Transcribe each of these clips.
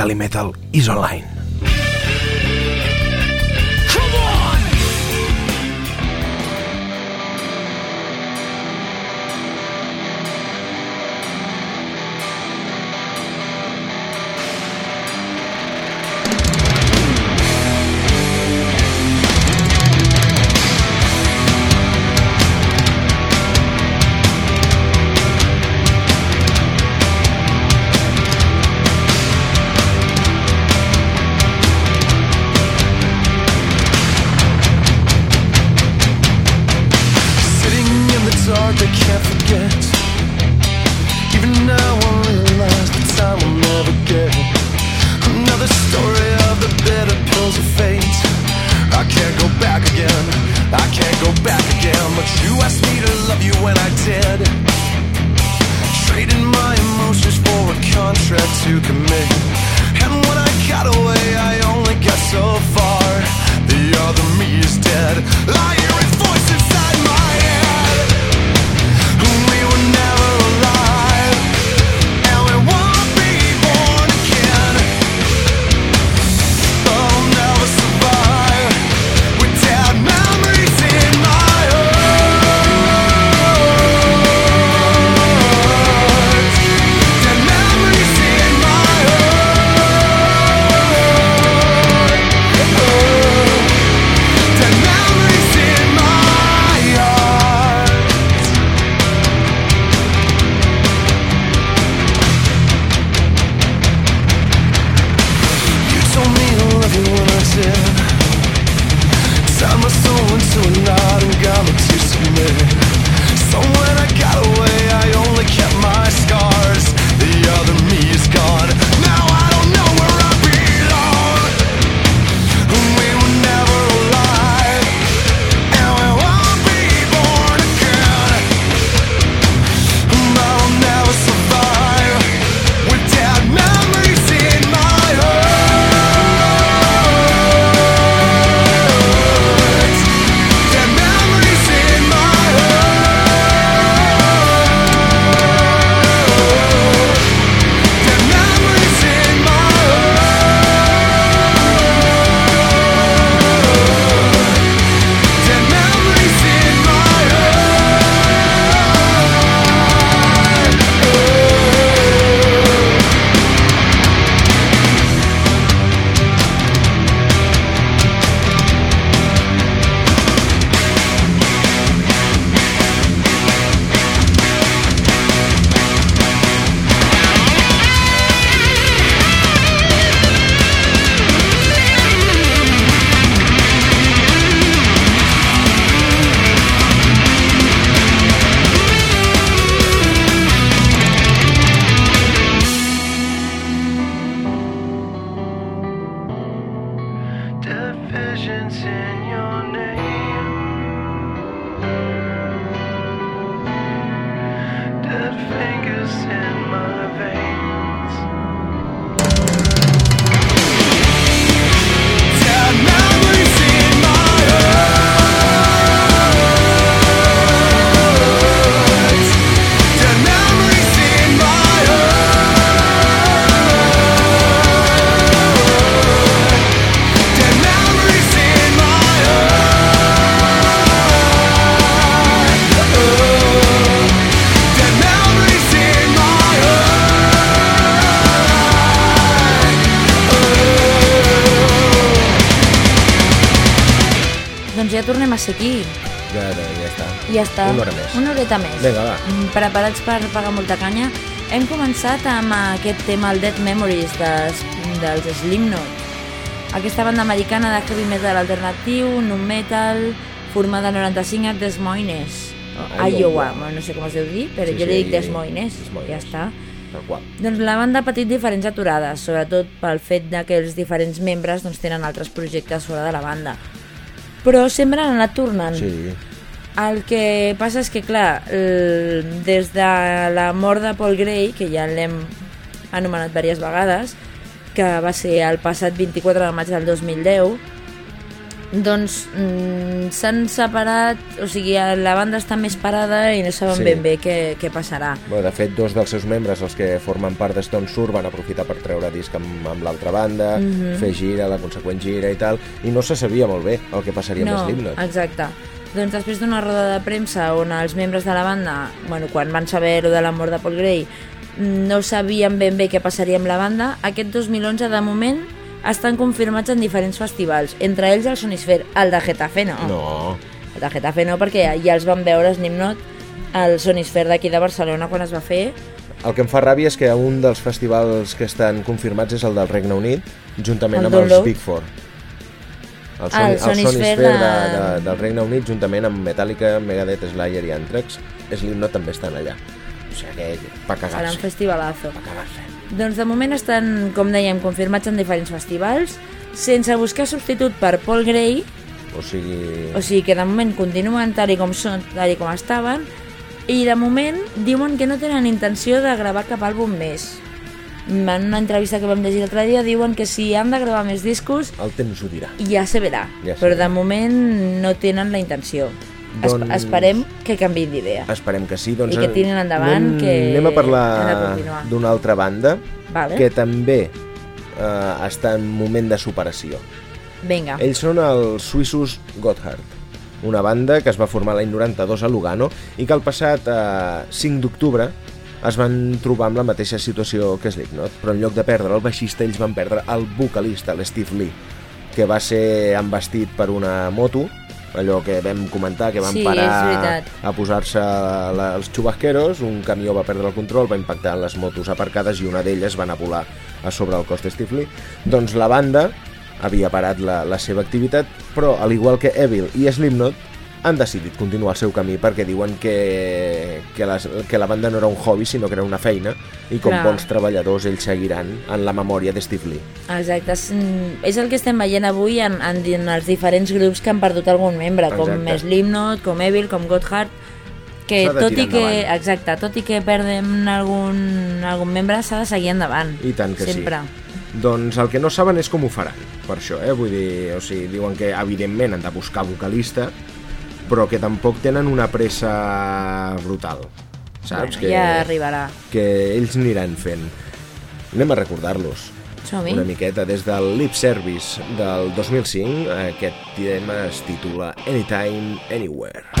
Calimetal is online. Ja està. Una hora més. Una horeta més. Vinga, va. Mm, Preparats per pagar molta canya. Hem començat amb aquest tema, el Dead Memories, des, dels Slipknot. Aquesta banda americana de heavy metal alternatiu, nu metal, formada al 95 a Des Moines. Iowa. Iowa, bueno, no sé com es deu dir, però Sí, jo sí, li dic Des. Moines, Des Moines. ja està. Doncs la banda ha patit diferents aturades, sobretot pel fet de que els diferents membres doncs, tenen altres projectes fora de la banda. Però sempre han anat tornant. Sí. El que passa és que, clar, el, des de la mort de Paul Gray, que ja l'hem anomenat diverses vegades, que va ser el passat 24 de maig del 2010, doncs mm, s'han separat, o sigui, la banda està més parada i no saben Sí. ben bé què, què passarà. Bueno, de fet, dos dels seus membres, els que formen part de Stone Sour, van aprofitar per treure disc amb, amb l'altra banda, Mhm. fer gira, la conseqüent gira i tal, i no se sabia molt bé el que passaria amb Slipknot. exacte. Doncs després d'una roda de premsa on els membres de la banda, bueno, quan van saber lo de la mort de Paul Gray, no sabien ben bé què passaria amb la banda, aquest 2011 de moment estan confirmats en diferents festivals, entre ells el Sonisphere, el de Getafe no. No, El de Getafe no, perquè ja els van veure Slipknot al Sonisphere d'aquí de Barcelona quan es va fer. el que em fa ràbia és que un dels festivals que estan confirmats és el del Regne Unit, juntament El amb els. Big Four. El, Ah, el el Sony Sonisphere Sphere de... de- De, del Regne Unit, juntament amb Metallica, Megadeth, Slayer i Anthrax, Slipknot també estan allà. O sigui que, pa Serà un cagar-se. festivalazo. Pa cagar-se. Doncs de moment estan, com dèiem, confirmats en diferents festivals, sense buscar substitut per Paul Gray, O sigui... o sigui que de moment continuen tal i com són, tal i com estaven, i de moment diuen que no tenen intenció de gravar cap àlbum més. En una entrevista que vam llegir l'altre dia diuen que si han de gravar més discos El temps ho dirà. ja se verà, Ja se però de moment no tenen la intenció. Doncs- Esperem que canviïn d'idea. Esperem que sí. Doncs I que tirin endavant, anem, que Anem a parlar d'una altra banda Vale. que també eh, està en moment de superació. Vinga. Ells són els suïssos Gotthard, una banda que es va formar l'any 92 a Lugano i que el passat eh, 5 d'octubre es van trobar amb la mateixa situació que Slipknot, però en lloc de perdre el baixista, ells van perdre el vocalista, l'Steve Lee, que va ser embestit per una moto, allò que vam comentar, que van Sí, parar a posar-se els xubasqueros, un camió va perdre el control, va impactar en les motos aparcades i una d'elles va anar a volar a sobre el cos de Steve Lee. Doncs la banda havia parat la, la seva activitat, però al igual que Evil i Slipknot, han decidit continuar el seu camí perquè diuen que, que, les, que la banda no era un hobby sinó que era una feina i com Clar. bons treballadors ells seguiran en la memòria de Steve Lee. Exacte, és, és el que estem veient avui en, en, en els diferents grups que han perdut algun membre, com Exacte. Slipknot, com Evil, com Gotthard, que tot i que, endavant. exacte, tot i que perdem algun, algun membre, s'ha de seguir endavant. I tant que Sempre. sí. Doncs el que no saben és com ho faran, per això, eh? Vull dir, o sigui, diuen que evidentment han de buscar vocalista, però que tampoc tenen una pressa brutal, saps? Bueno, que, Ja arribarà. que ells aniran fent. Anem a recordar-los Som-hi. una miqueta des del Lip Service del 2005 aquest tema es titula Anytime, Anywhere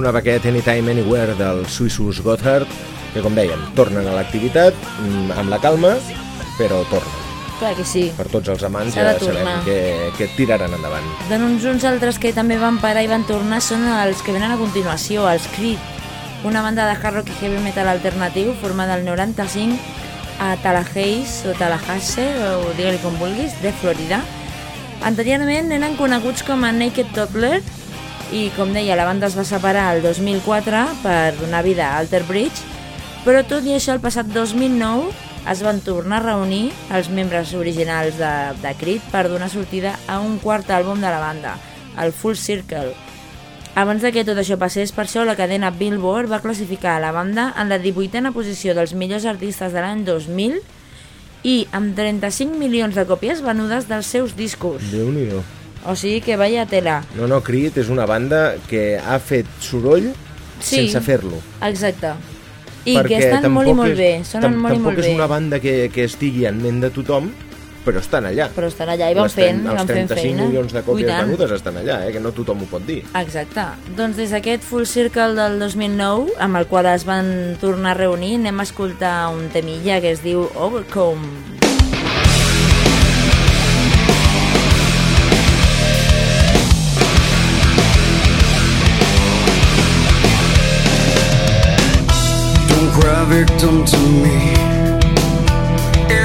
sonava aquest Anytime Anywhere dels suïssos Gotthard, que com dèiem, tornen a l'activitat mm, amb la calma, però tornen. Clar que sí. Per tots els amants ja sabem que, que tiraran endavant. Doncs uns altres que també van parar i van tornar són els que venen a continuació, els Creed, una banda de hard rock i heavy metal alternatiu formada al 95 a Tallahassee o Tallahassee, o digue-li com vulguis, de Florida. Anteriorment eren coneguts com a Naked Toddler i, com deia, la banda es va separar el 2004 per donar vida a Alter Bridge, però tot i això, el passat 2009 es van tornar a reunir els membres originals de, de Creed per donar sortida a un quart àlbum de la banda, el Full Circle. Abans de que tot això passés, per això la cadena Billboard va classificar a la banda en la 18a posició dels millors artistes de l'any 2000 i amb 35 milions de còpies venudes dels seus discos. Déu-n'hi-do. O sigui que vaya tela. No, no, Creed és una banda que ha fet soroll Sí. sense fer-lo. Exacte. I Perquè que estan molt i tampoc molt és- bé, sonen molt i tampoc molt és bé. una banda que, que estigui en ment de tothom, però estan allà. Però estan allà i van Les fent, tren- i van Els fent 35 feina. milions de còpies venudes estan allà, eh, que no tothom ho pot dir. Exacte. Doncs des d'aquest Full Circle del 2009, amb el qual es van tornar a reunir, anem a escoltar un temilla que es diu Overcome. Cry victim to me.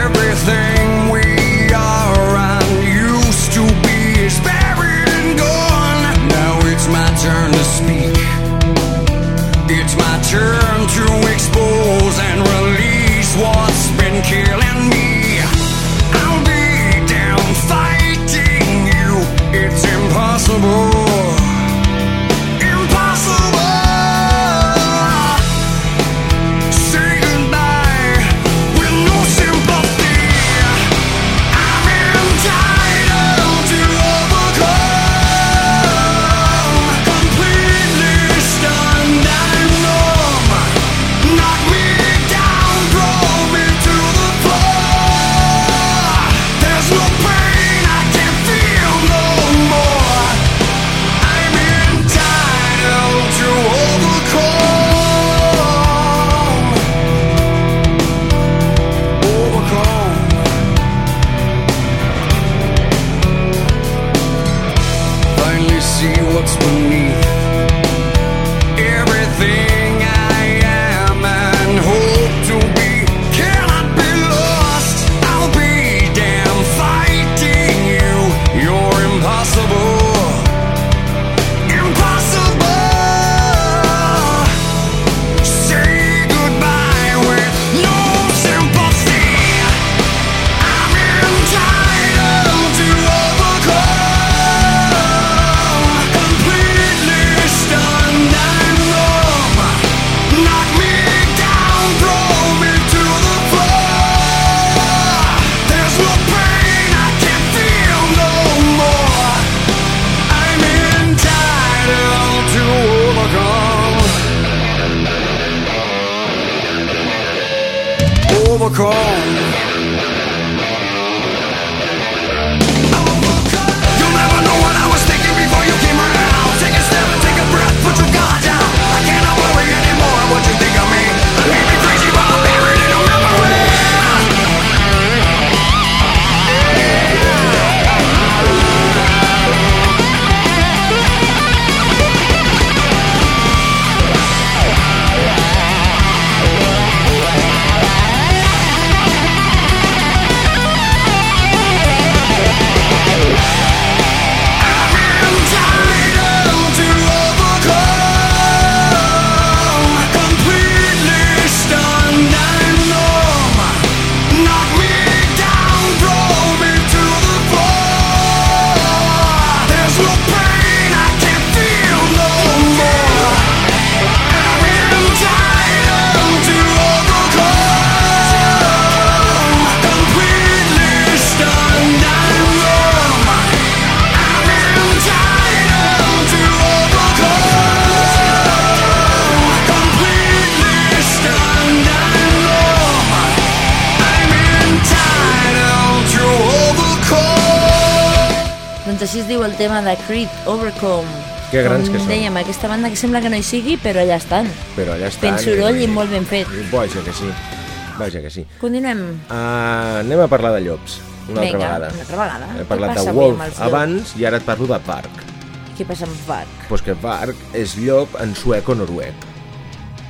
Everything we are and used to be is buried and gone. Now it's my turn to speak. It's my turn to expose and release what's been killing me. I'll be down fighting you. It's impossible. Impossible. El tema de Creed, Overcome. Que grans que són. dèiem, aquesta banda que sembla que no hi sigui, però allà estan. Però allà estan... Fent soroll i molt ben fet. Vaja que sí, vaja que sí. Continuem. Uh, anem a parlar de llops, una altra Vinga, vegada. una altra vegada. He parlat de Wolf abans i ara et parlo de Park. Què passa amb Vark? Pues que Park és llop en suec o noruec.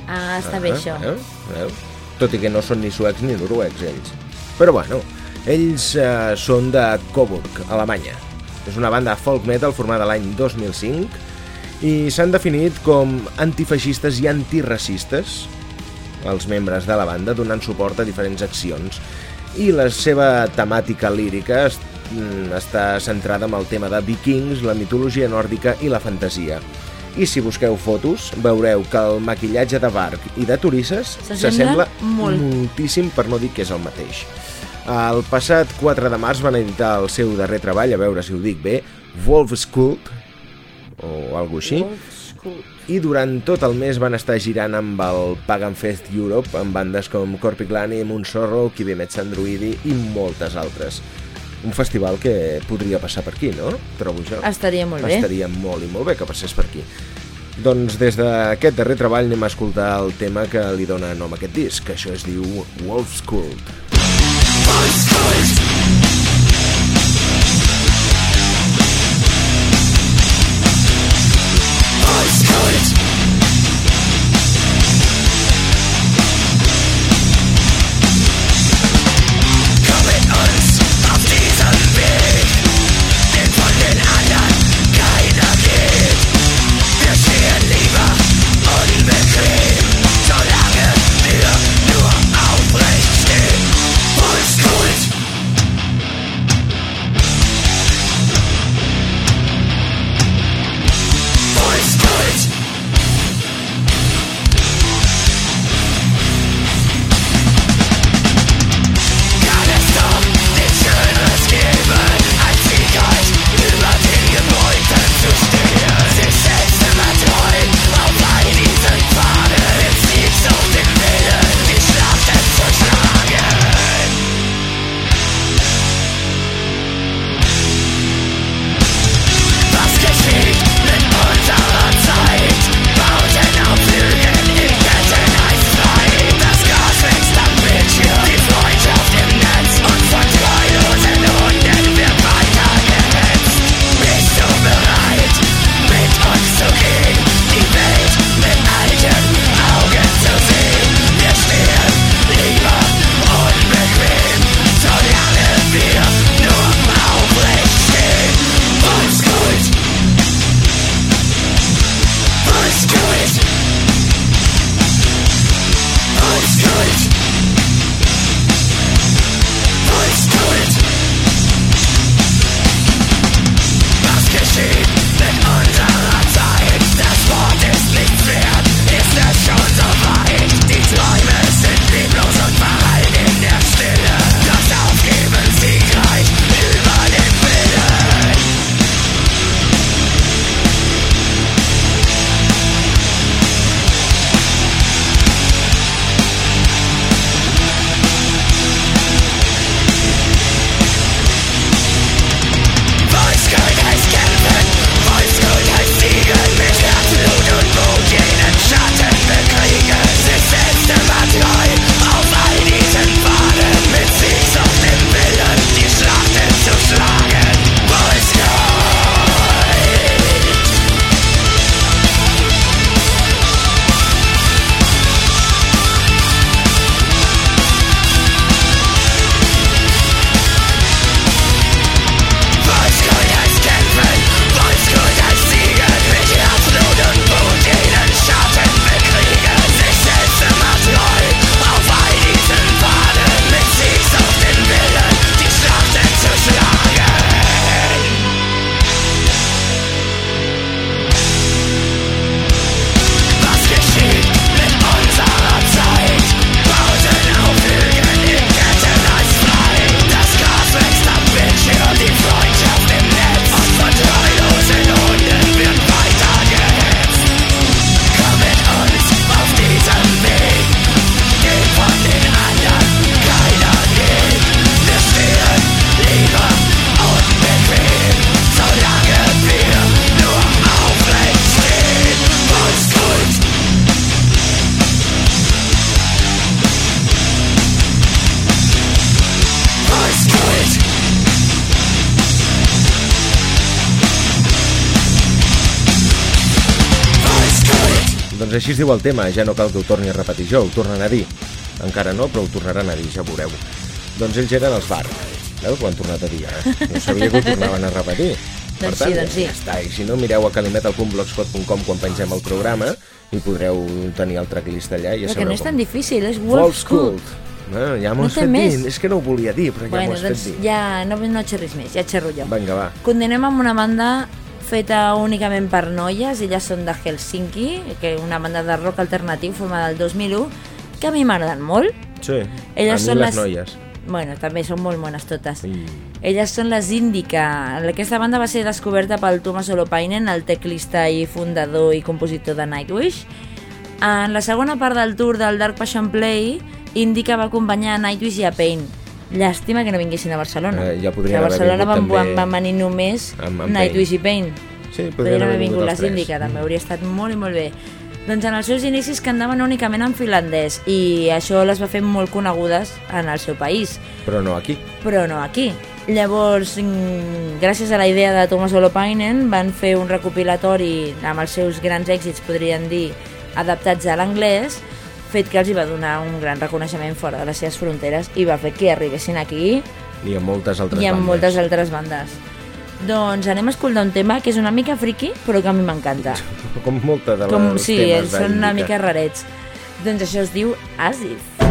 Ah, està bé Ah, això. Veu? Veu? Tot i que no són ni suecs ni noruecs, ells. Però bueno, ells eh, són de Coburg, Alemanya. És una banda folk metal formada l'any 2005 i s'han definit com antifeixistes i antiracistes, els membres de la banda, donant suport a diferents accions. I la seva temàtica lírica mm, està centrada en el tema de vikings, la mitologia nòrdica i la fantasia. I si busqueu fotos, veureu que el maquillatge de Bark i de Turisses S'assembla molt. moltíssim, per no dir que és el mateix. El passat 4 de març van editar el seu darrer treball, a veure si ho dic bé, Wolf's Cult, o alguna així, i durant tot el mes van estar girant amb el Pagan Fest Europe amb bandes com Corpiclani, Moonsorrow, Kibemetz Androidi i moltes altres. Un festival que podria passar per aquí, no? Trobo jo. Estaria molt bé. Estaria molt i molt bé que passés per aquí. Doncs des d'aquest darrer treball anem a escoltar el tema que li dona nom a aquest disc, que això es diu Wolf's Cult. Així es diu el tema, ja no cal que ho torni a repetir jo, ho tornen a dir. Encara no, però ho tornaran a dir, ja veureu. Doncs ells eren els Bark. Veus? Ho han tornat a dir, eh? No sabia que ho tornaven a repetir. Per Doncs tant, sí, doncs sí. ja està. I si no, mireu a calimetal.blogspot.com quan pengem el programa i podreu tenir el tracklist allà i ja Perquè no és com. tan difícil, és Wolf School. No, ja m'ho No fet més. dir. És que no ho volia dir, però ja Bueno, m'ho has doncs fet dir. ja no, no xerris més, ja xerro jo. Vinga, va. Continuem amb una banda feta únicament per noies, elles són de Helsinki, que una banda de rock alternatiu formada el 2001, que a mi m'agraden molt. Sí, Elles a són les les- noies. Bueno, també són molt mones totes. I... Elles són les Indica. Aquesta banda va ser descoberta pel Thomas Holopainen, el teclista i fundador i compositor de Nightwish. En la segona part del tour del Dark Passion Play, Indica va acompanyar a Nightwish i a Pain. Llàstima que no vinguessin a Barcelona. Eh, ja podrien que a haver Barcelona vingut van, també van venir només amb- amb Nightwish i Pain. Sí, Podrien haver vingut les tres. Indica, també hauria estat molt i molt bé. Doncs en els seus inicis cantaven únicament en finlandès i això les va fer molt conegudes en el seu país Però no aquí. però no aquí. Llavors, mm, gràcies a la idea de Thomas Holopainen, van fer un recopilatori amb els seus grans èxits, podríem dir, adaptats a l'anglès, fet que els hi va donar un gran reconeixement fora de les seves fronteres i va fer que arribessin aquí I amb moltes altres i amb bandes. moltes altres bandes. Doncs anem a escoltar un tema que és una mica friki, però que a mi m'encanta. Com molta de Com, les sí, temes són una mica rarets. Doncs això es diu Asif.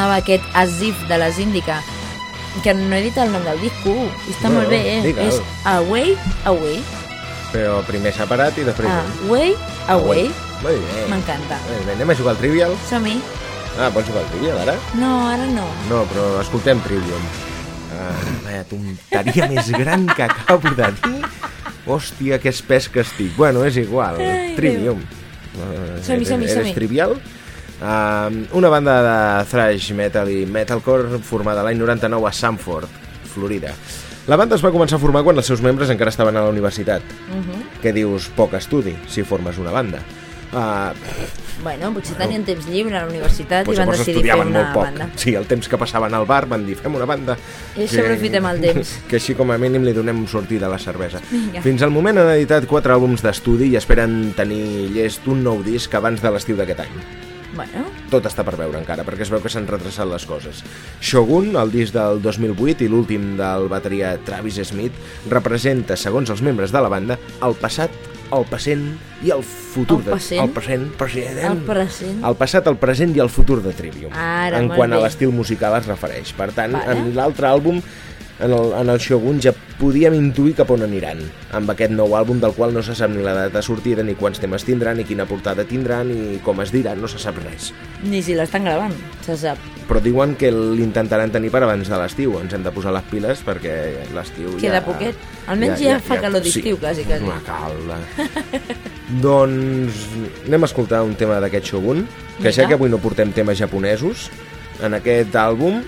Sonava aquest Asif de les Indica, que no he dit el nom del disco, i està No, molt bé, eh? digue'l. És Away, Away, Però primer separat i després... Away, Away. Molt bé. M'encanta. Anem a jugar al Trivial? Som-hi. Ah, vols jugar al Trivial, ara? No, ara no. No, però escoltem Trivium. Ah, la tonteria més gran que acabo de dir Hòstia, que espès que estic. Bueno, és igual. Ai, Trivium. Uh, Som-hi, som-hi, eres som-hi. trivial? Uh, una banda de thrash metal i metalcore formada l'any 99 a Sanford, Florida. La banda es va començar a formar quan els seus membres encara estaven a la universitat. Mhm. Què dius? Poc estudi, si formes una banda. Uh, Bueno, potser tenien temps lliure a la universitat i van decidir fer una molt poc. banda. Sí, el temps que passaven al bar van dir fem una banda. I així aprofitem el temps. Que així com a mínim li donem sortida a la cervesa. Vinga. Fins al moment han editat quatre àlbums d'estudi i esperen tenir llest un nou disc abans de l'estiu d'aquest any. Bueno, Tot està per veure encara, perquè es veu que s'han retrasat les coses. Shogun, el disc del 2008 i l'últim del bateria Travis Smith, representa, segons els membres de la banda, el passat, el present i el futur El de... present? El present, present. el present... El passat, el present i el futur de Trivium. Ara, en quant a bé. l'estil musical es refereix. Per tant, Vale. en l'altre àlbum, en el, en el Shogun, ja podíem intuir cap on aniran. Amb aquest nou àlbum, del qual no se sap ni la data de sortida, ni quants temes tindran, ni quina portada tindran, ni com es diran, no se sap res. Ni si l'estan gravant, se sap. Però diuen que l'intentaran tenir per abans de l'estiu. Ens hem de posar les piles perquè l'estiu ja... Queda poquet. Almenys ja fa calor d'estiu, quasi, quasi. Una calda. doncs anem a escoltar un tema d'aquest Shogun, que Vinga. sé que avui no portem temes japonesos. En aquest àlbum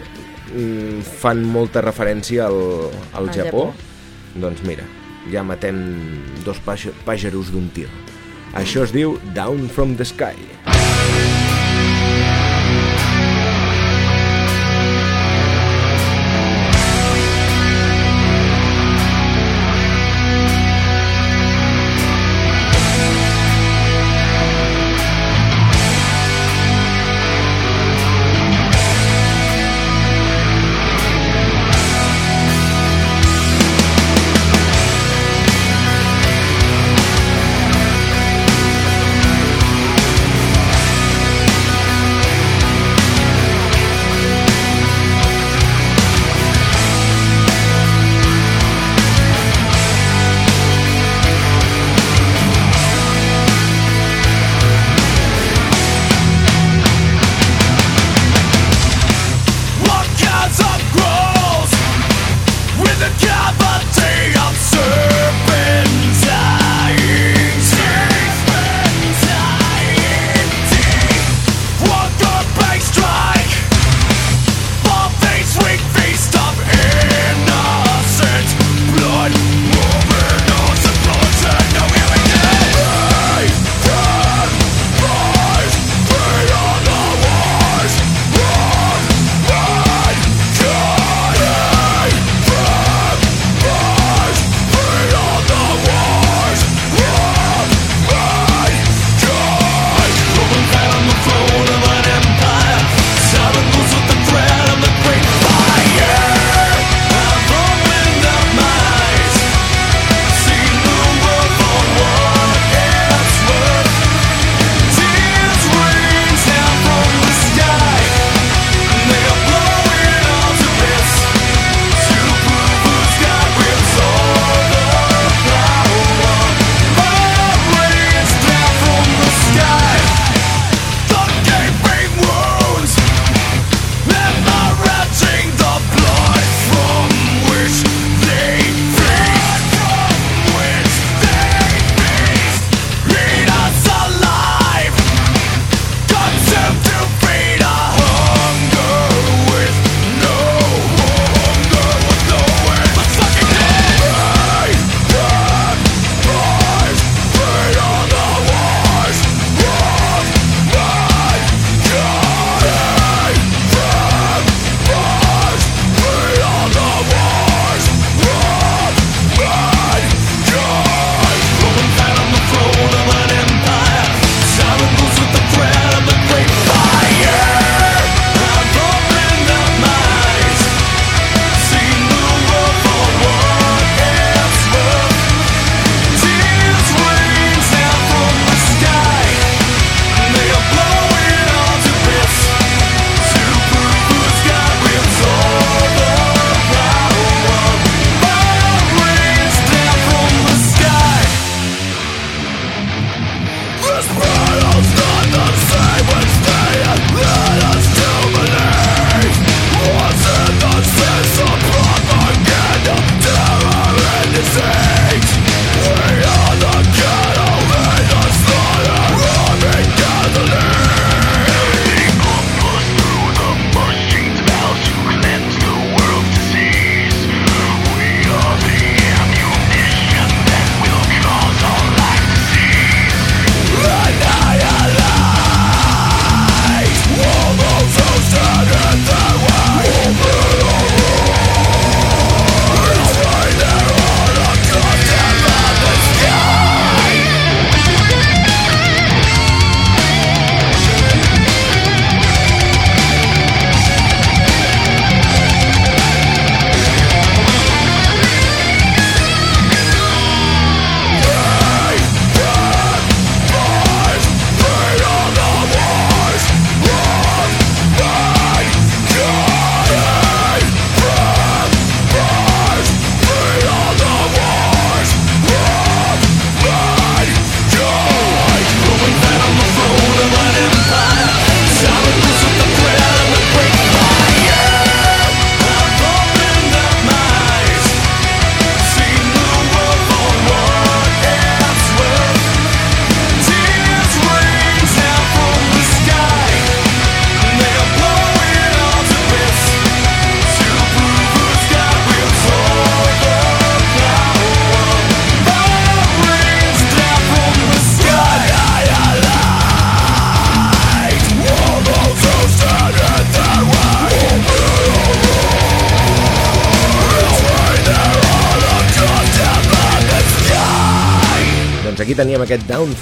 fan molta referència al, al Japó. Japó. Doncs mira, ja matem dos pàjaros d'un tir. Això es diu Down from the Sky. Down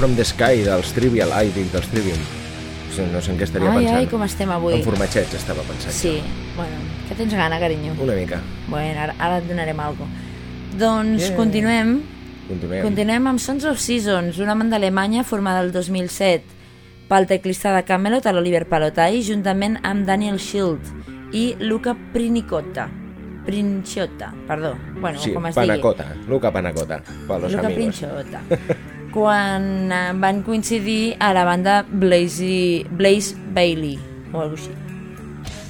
from the Sky dels Trivial, ai, dic, dels Trivium. No sé en què estaria Ai, pensant. ai, com estem avui. En formatgets estava pensant. Sí, bueno, que tens gana, carinyo. Una mica. Bueno, ara, ara et donarem alguna Doncs Yeah. continuem. Continuem. Continuem amb Sons of Seasons, una banda alemanya formada el 2007 pel teclista de Camelot, a l'Oliver Palotai, juntament amb Daniel Schild i Luca Prinicotta. Princiotta, perdó. Bueno, sí, com es digui. Panacota. Luca Panacota. Luca amigos. Princiotta. Quan eh, van coincidir a la banda Blaze, Blaze Bailey, o alguna així.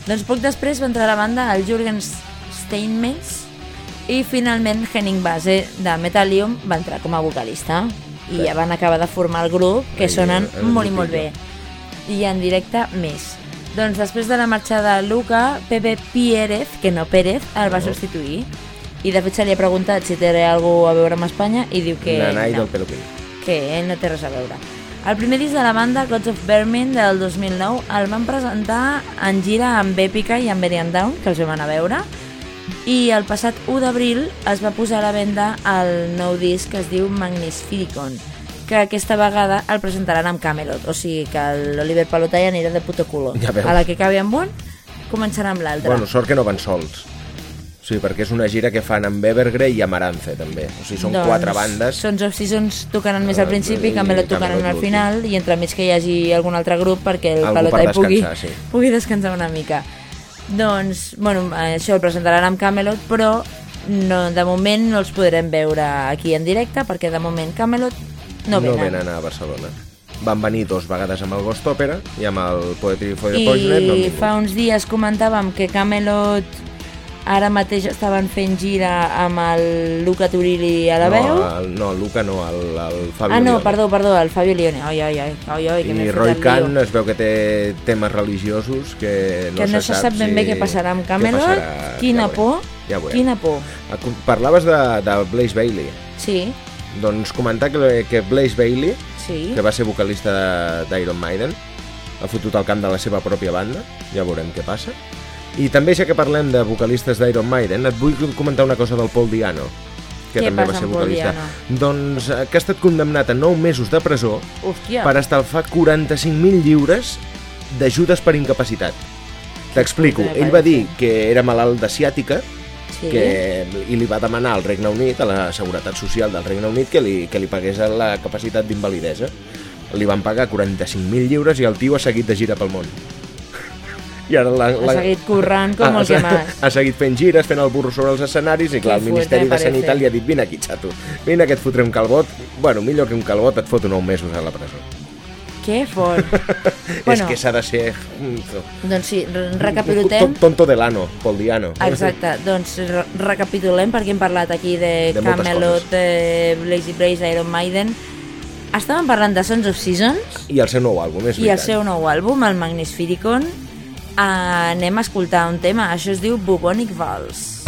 Doncs poc després va entrar a la banda el Jürgen Steinmetz i finalment Henning Base de Metallium va entrar com a vocalista. I ja van acabar de formar el grup que Ai, sonen el molt i molt bé. i en directe més. Doncs després de la marxa de Luca Pepe Pérez, que no Pérez el va No. substituir. I de fet se li ha preguntat si té alguna a veure amb Espanya i diu que no. del. Que ell no té res a veure. El primer disc de la banda, Gods of Vermin, del 2009, el van presentar en gira amb Epica i amb Variant Down, que els vam anar a veure, i el passat 1 d'abril es va posar a la venda el nou disc que es diu Magnificon, que aquesta vegada el presentaran amb Camelot, o sigui que l'Oliver Palotai anirà de puto culo. Ja veus. a la que acabi amb un, començarà amb l'altre. Bueno, sort que no van sols. Sí, perquè és una gira que fan amb Evergrey i Amaranthe, també. O sigui, són quatre bandes. Sons of Seasons tocaran més al Eh, principi, i Camelot tocaran al final i entremig que hi hagi algun altre grup perquè el Algú Palotai per pugui, sí. pugui descansar una mica. Doncs, bueno, això el presentaran amb Camelot, però no, de moment no els podrem veure aquí en directe perquè de moment Camelot no no venen. venen a Barcelona. Van venir dos vegades amb el Ghost Opera i amb el Poetry for the Poisonet no han I vingut. fa uns dies comentàvem que Camelot ara mateix estaven fent gira amb el Luca Turilli a la veu. No, el, no, el Luca no, el, el Fabio Ah, no, Leone. perdó, perdó, el Fabio Leone. Ai, ai, ai, ai, ai que m'he I Roy Khan lío. es veu que té temes religiosos que no, que no se sap ben si- bé què passarà amb Camelot. passarà, Quina ja por, Ja veurem. quina por. Ah, Parlaves de, de Blaze Bailey. Sí, Doncs comentar que, que Blaze Bailey, sí. que va ser vocalista d'Iron Maiden, ha fotut al camp de la seva pròpia banda, ja veurem què passa. I també, ja que parlem de vocalistes d'Iron Maiden, et vull comentar una cosa del Paul Diano, que Què també va ser vocalista. Diano? Doncs eh, que ha estat condemnat a 9 mesos de presó Hòstia, per estalfar 45.000 lliures d'ajudes per incapacitat. T'explico, ell va dir que era malalt de ciàtica sí. que, i li va demanar al Regne Unit, a la Seguretat Social del Regne Unit, que li, que li pagués la capacitat d'invalidesa. Li van pagar 45.000 lliures i el tio ha seguit de gira pel món. I ara la, ha seguit currant com el ha, que ha seguit fent gires, fent el burro sobre els escenaris i clar, el fuerte, Ministeri de parece. Sanitat li ha dit vine aquí, xato, vine que et fotré un calbot. Bueno, millor que un calbot et foto 9 mesos a la presó. Que fort. és bueno, que s'ha de ser... doncs sí, re- recapitulem. Tonto de l'ano, Paul Diano. Exacte, doncs re- recapitulem perquè hem parlat aquí de, De Camelot, de Blazy Blaze, Iron Maiden. Estàvem parlant de Sons of Seasons I el seu nou àlbum, és i el veritat. seu nou àlbum, el Magnificon. Anem a escoltar un tema, això es diu Bubonic Vals.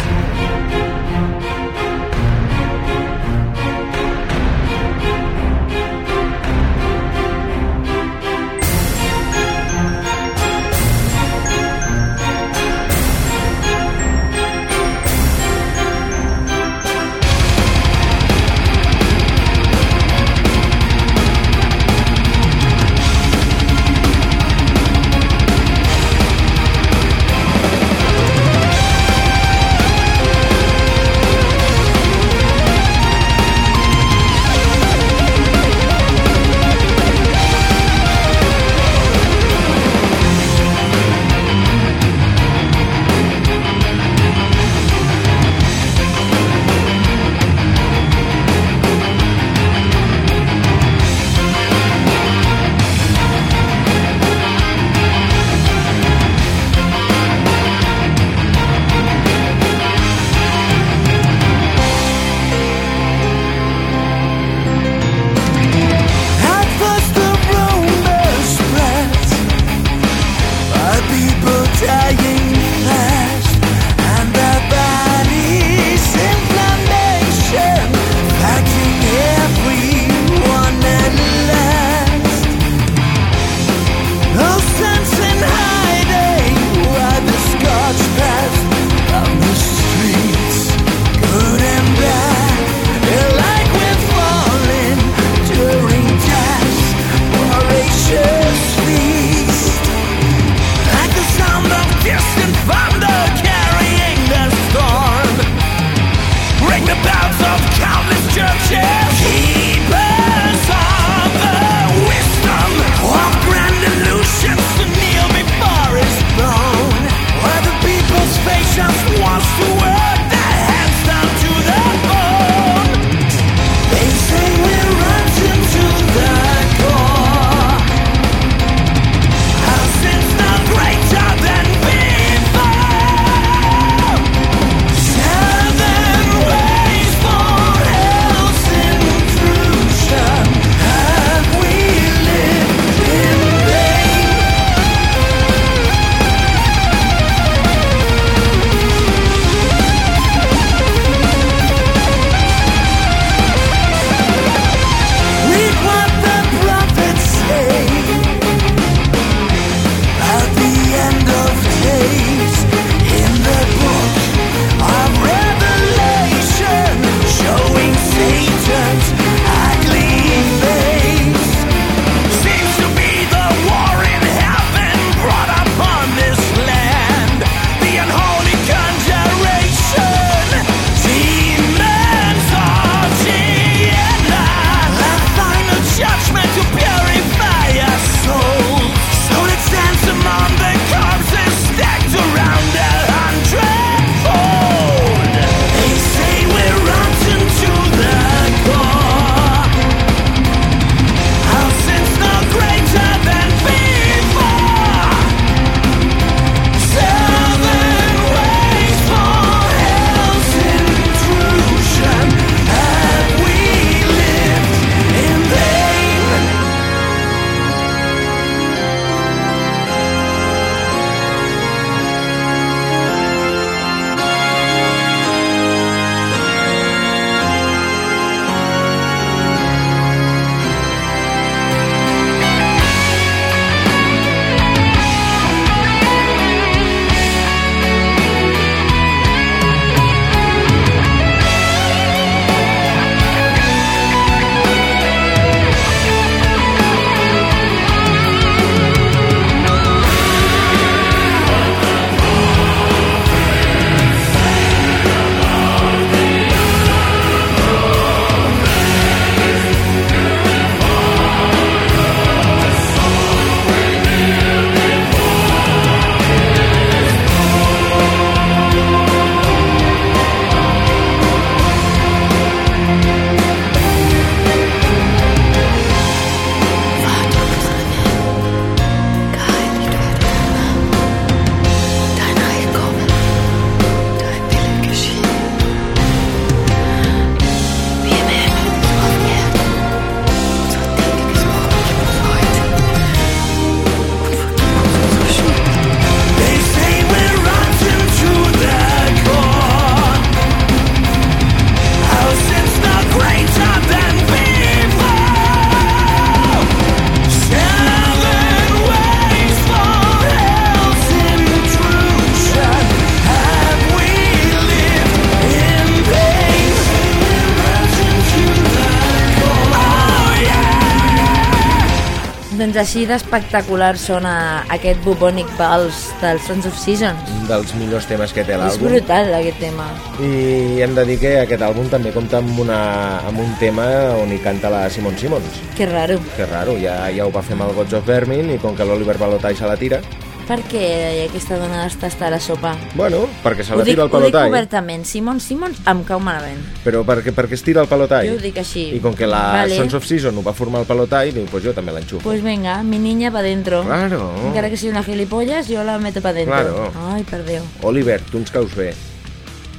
Doncs així d'espectacular sona aquest Bubonic Vals del Sons of Seasons. Un dels millors temes que té És l'àlbum. brutal, aquest tema. I hem de dir que aquest àlbum també compta amb, una, amb un tema on hi canta la Simon Simons. Que raro. Que raro, ja, ja ho va fer amb el Gods of Vermin i com que l'Oliver Balotai se la tira, Per què aquesta dona està a la sopa? bueno, perquè se la dic, tira el ho dic obertament. Simon Simons em cau malament. però perquè, perquè es tira el Balotai. Jo ho dic així. I com que la Vale. Sons of Season ho va formar el Balotai, diu, pues jo també l'enxufo. Pues venga, mi niña pa dentro. Claro. Encara que sigui una gilipollas, jo la meto pa dentro. Claro. Ai, per Déu. Oliver, tu ens caus bé.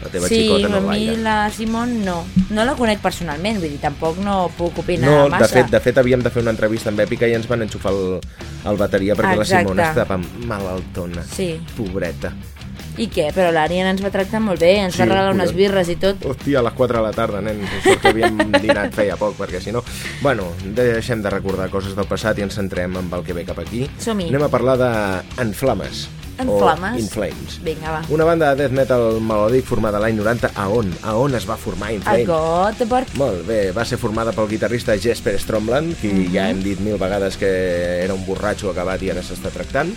La teva Sí, xicota a no mi gaire. la Simon no. No la conec personalment, vull dir, tampoc no puc opinar No, de massa. fet, de fet havíem de fer una entrevista amb Èpica i ens van enxufar el, el bateria perquè Exacte. la Simona estava malaltona. Sí. Pobreta. I què? Però l'Arian ens va tractar molt bé, ens Sí, va regalar unes birres i tot. Hòstia, a les 4 de la tarda, nen. Sort que havíem dinat feia poc, perquè si no... Bueno, deixem de recordar coses del passat i ens centrem en el que ve cap aquí. Som-hi. Anem a parlar de En Flames. En o Flames? In Flames. Vinga, va. Una banda de death metal melòdic formada l'any 90 a on? A on es va formar In A Flames? Göteborg. Molt bé, va ser formada pel guitarrista Jesper Stromland, qui Mhm. ja hem dit mil vegades que era un borratxo acabat i ara s'està tractant.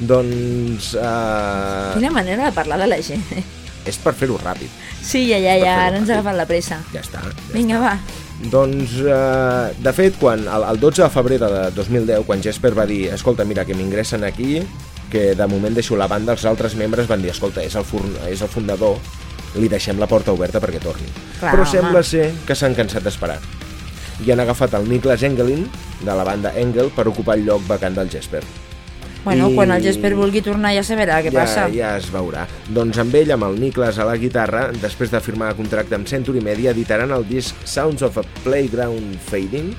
Doncs uh, Quina manera de parlar de la gent. eh? és per fer-ho ràpid, Sí, ja, ja, ja, ara ens ha agafat la pressa. ja està. Ja Vinga, va. Doncs, eh, de fet, quan el, el 12 de febrer de 2010, quan Jesper va dir escolta, mira, que m'ingressen aquí, que de moment deixo la banda, els altres membres van dir escolta, és el, forn, és el fundador, li deixem la porta oberta perquè torni. Clar, Però home. sembla ser que s'han cansat d'esperar. I han agafat el Niklas Engelin, de la banda Engel, per ocupar el lloc vacant del Jesper. Bueno, I- quan el Jesper vulgui tornar ja se verà què ja, passa. Ja es veurà. Doncs amb ell, amb el Niklas a la guitarra, després de firmar contracte amb Century Media, editaran el disc Sounds of a Playground Fading.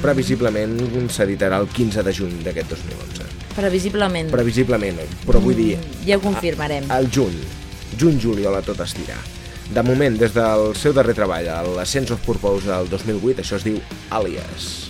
Previsiblement s'editarà el 15 de juny d'aquest 2011. Previsiblement. Previsiblement, però vull dir, Ja ho confirmarem. al juny. Juny-juliol a tot estirar. De moment, des del seu darrer treball, Sense of Purpose del 2008, això es diu Alias.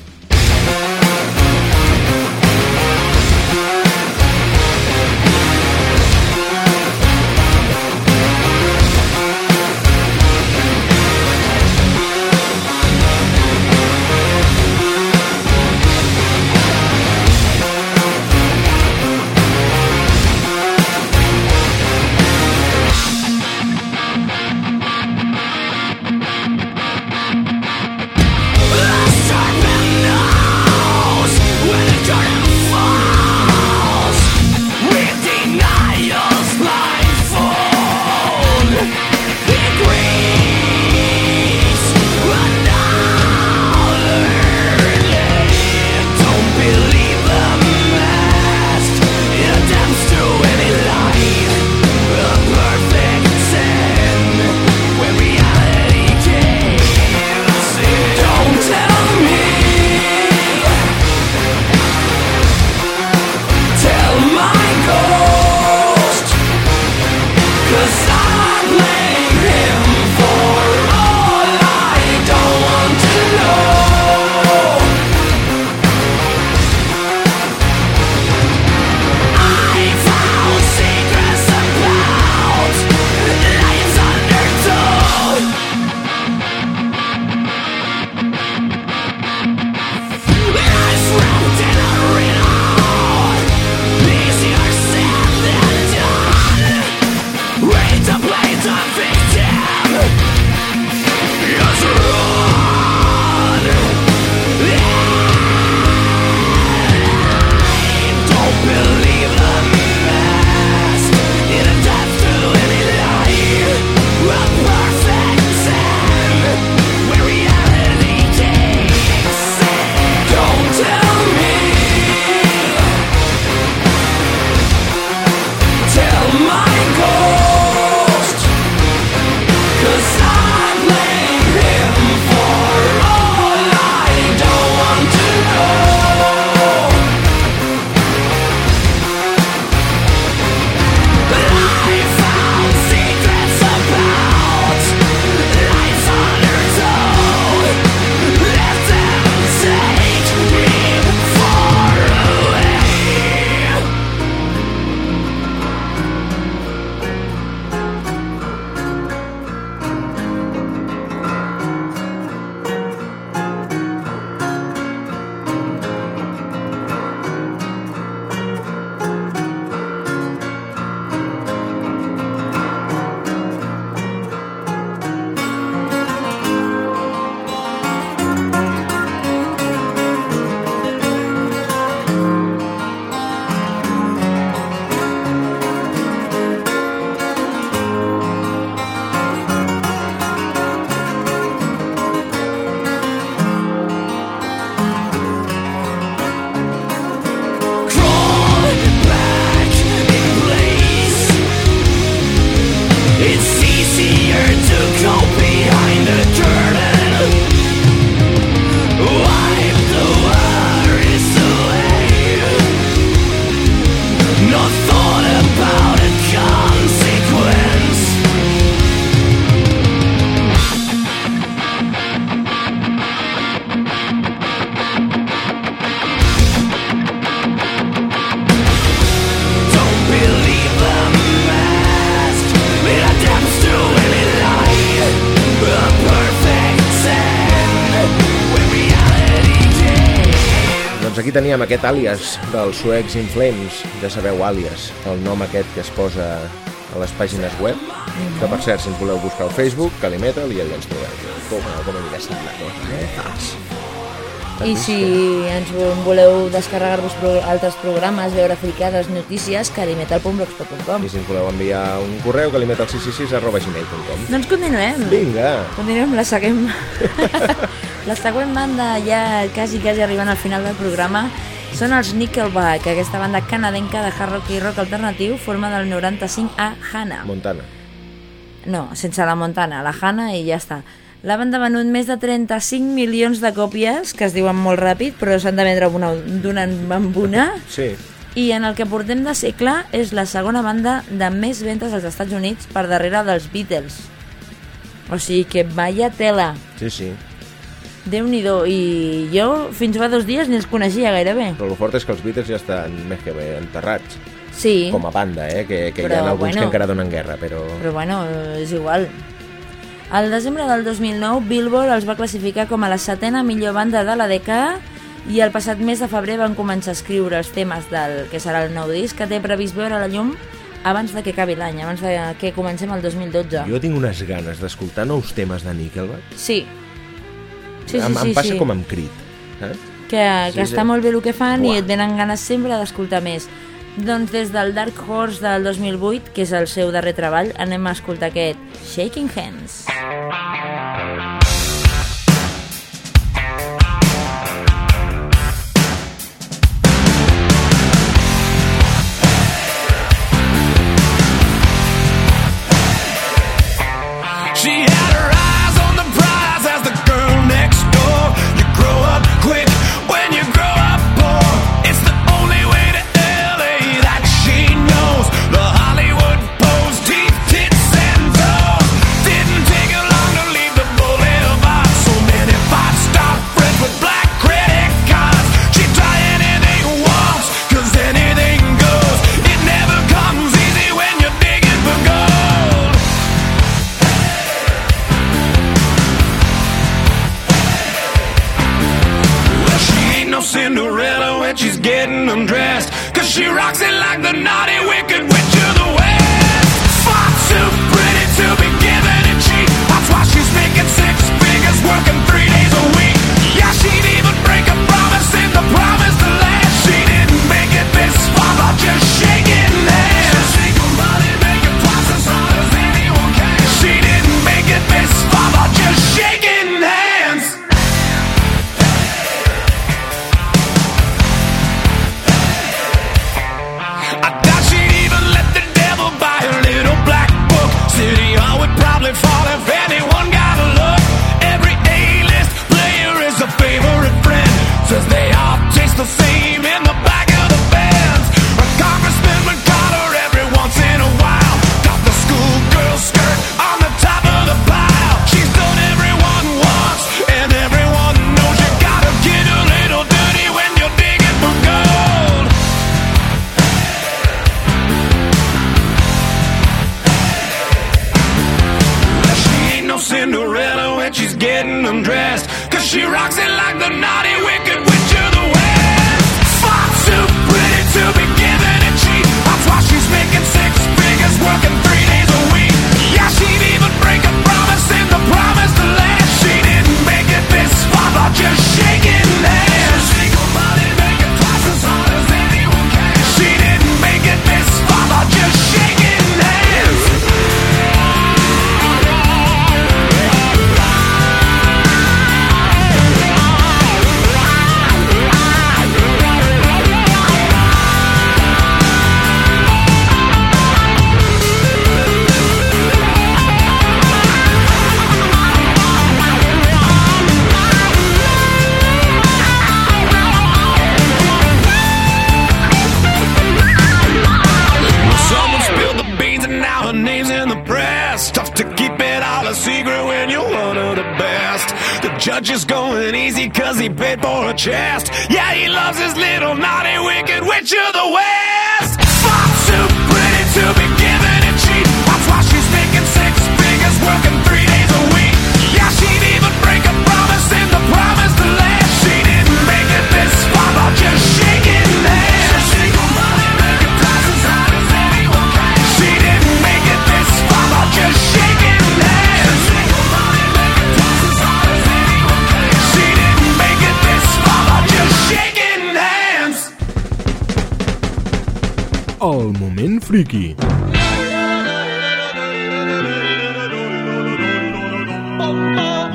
Teníem aquest àlies dels suecs in Flames, ja sabeu, àlies, el nom aquest que es posa a les pàgines web, que per cert, si ens voleu buscar al Facebook, Calimetal, i allà ens trobeu. Com, com anirà semblant, no? Eh? I si ens vo- voleu descarregar-vos pro altres programes, veure fricades, notícies, carimetal.blogspot.com. I si ens voleu enviar un correu, calimetal666 arroba gmail.com. Doncs continuem. Vinga! Continuem la següent... la següent banda, ja quasi, quasi arribant al final del programa, són els Nickelback, aquesta banda canadenca de hard rock i rock alternatiu formada del 95 a Hana. Montana. No, sense la Montana, la Hana i ja està. La banda ha venut més de 35 milions de còpies, que es diuen molt ràpid, però s'han de vendre una d'una en una, Sí. i en el que portem de segle és la segona banda de més ventes als Estats Units per darrere dels Beatles. O sigui que vaya tela. Sí, sí. Déu nhi i jo fins fa dos dies ni els coneixia gairebé. Però el fort és que els Beatles ja estan més que bé enterrats, Sí, com a banda, eh? Que, que hi Però, ha alguns bueno. que encara donen guerra, però... però bueno, és igual. Al desembre del 2009, Billboard els va classificar com a la setena millor banda de la dècada i el passat mes de febrer van començar a escriure els temes del que serà el nou disc que té previst veure la llum abans de que acabi l'any, abans de que comencem el 2012. Jo tinc unes ganes d'escoltar nous temes de Nickelback. Sí. Sí, sí, em, sí, em passa sí. com amb Creed. Saps? que, que Sí, està sí. molt bé el que fan Buah. i et venen ganes sempre d'escoltar més. Doncs des del Dark Horse del 2008, que és el seu darrer treball, anem a escoltar aquest Shaking Hands. She secret when you're one of the best. The judge is going easy cause he paid for a chest. Yeah, he loves his little naughty wicked witch of the West. Far too pretty to be given moment friki.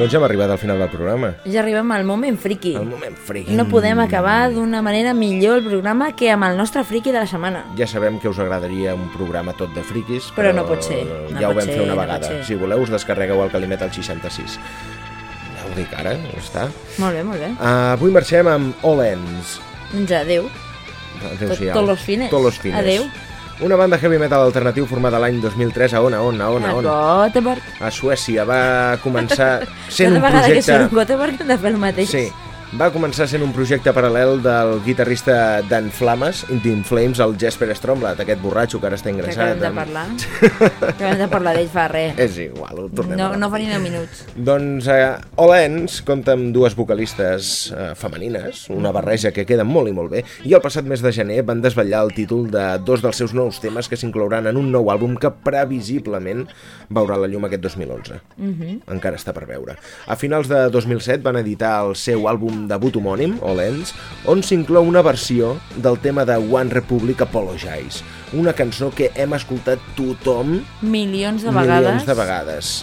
Doncs ja hem arribat al final del programa. Ja arribem al moment friki. El moment friki. No podem acabar d'una manera millor el programa que amb el nostre friki de la setmana. Ja sabem que us agradaria un programa tot de friquis, Però però, no pot ser, no ja ho vam ser, fer una no vegada. si voleu, us descarregueu el Calimet al 66. Ja ho dic ara, ja està. Molt bé, molt bé. Uh, avui marxem amb All Ends. Doncs adeu. Adéu-siau. Tot los fines. Tot los fines. Adéu. Una banda heavy metal alternatiu formada l'any 2003 a on, a on, a on, a on? A Göteborg. A Suècia. Va començar sent Cada un vegada que projecte... surt Göteborg hem de fer el mateix. Sí, va començar sent un projecte paral·lel del guitarrista Dan Flames, In Flames, el Jesper Stromblat, aquest borratxo que ara està Que ingressat. acabem de amb- parlar. acabem de parlar d'ell fa res. És igual, ho tornem No, a no fa ni 10 minuts. Doncs eh, All Ends compta amb dues vocalistes eh, femenines, una barreja que queda molt i molt bé, i el passat mes de gener van desvetllar el títol de dos dels seus nous temes que s'inclouran en un nou àlbum que previsiblement veurà la llum aquest 2011. Encara està per veure. A finals de 2007 van editar el seu àlbum debut homònim, All Ends, on s'inclou una versió del tema de One Republic Apologize, una cançó que hem escoltat tothom Milions de vegades. milions de vegades.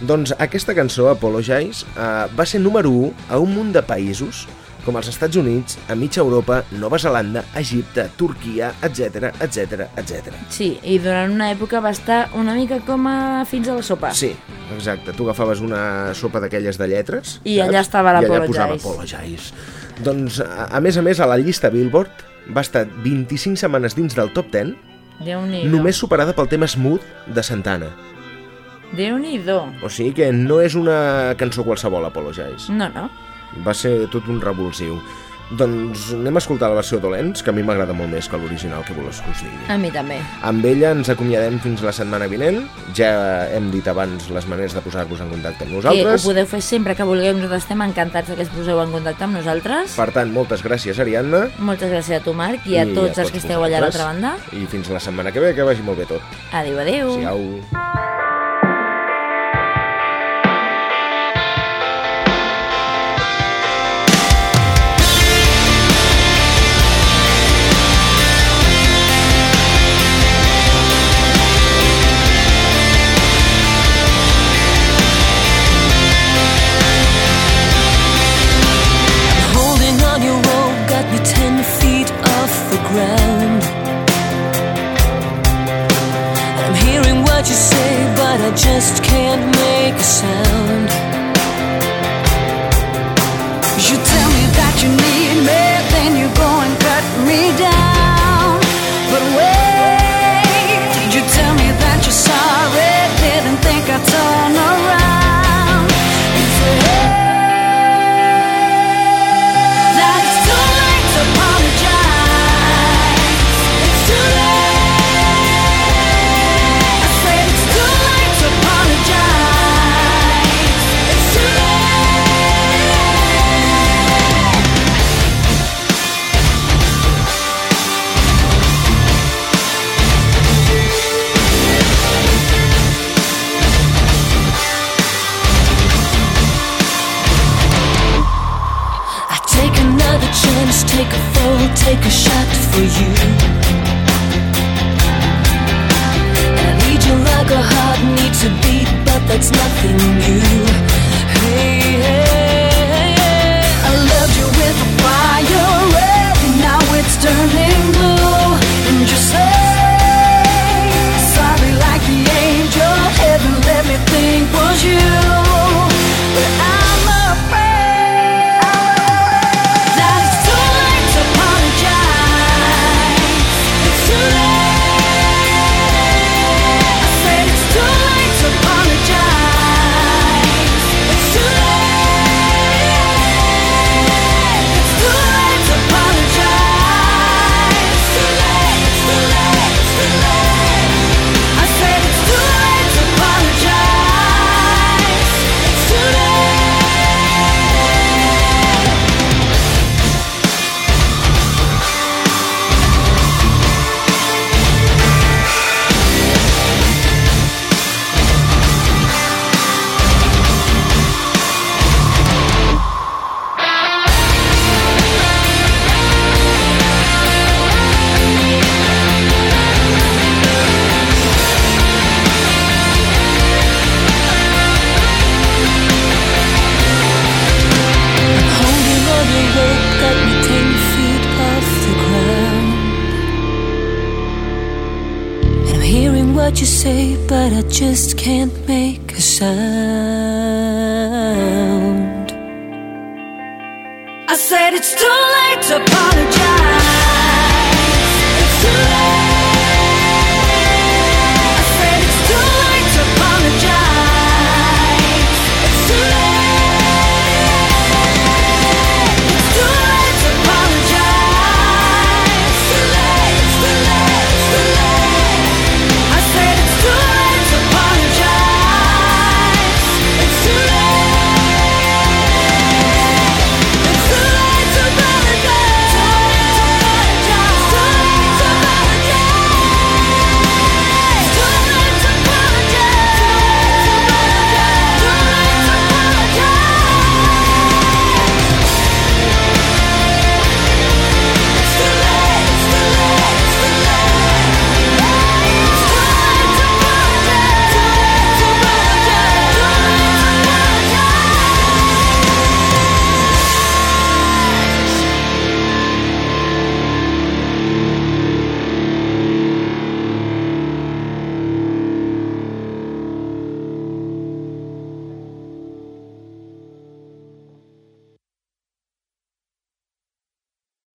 Doncs aquesta cançó, Apologize, eh, va ser número 1 a un munt de països com els Estats Units, a mitja Europa, Nova Zelanda, Egipte, Turquia, etc etc etc. Sí, i durant una època va estar una mica com a fins a la sopa. Sí, exacte. Tu agafaves una sopa d'aquelles de lletres... I allà estava I allà posava Apologize. Doncs, a, a més a més, a la llista Billboard va estar 25 setmanes dins del top 10, Déu-n'hi-do. només superada pel tema Smooth de Santana. Déu-n'hi-do. O sigui que no és una cançó qualsevol, Apologize. No, no. Va ser tot un revulsiu. Doncs anem a escoltar la versió d'Olens, que a mi m'agrada molt més que l'original, que voleu que us digui. A mi també. Amb ella ens acomiadem fins la setmana vinent. Ja hem dit abans les maneres de posar-vos en contacte amb Que ho nosaltres. podeu fer sempre que vulgueu. Nosaltres estem encantats que es poseu en contacte amb nosaltres. Per tant, moltes gràcies, Ariadna. Moltes gràcies a tu, Marc, i a I tots els que esteu allà a l'altra banda. I fins la setmana que ve, que vagi molt bé tot. Adéu, adéu. Adéu. Just can't make a sound.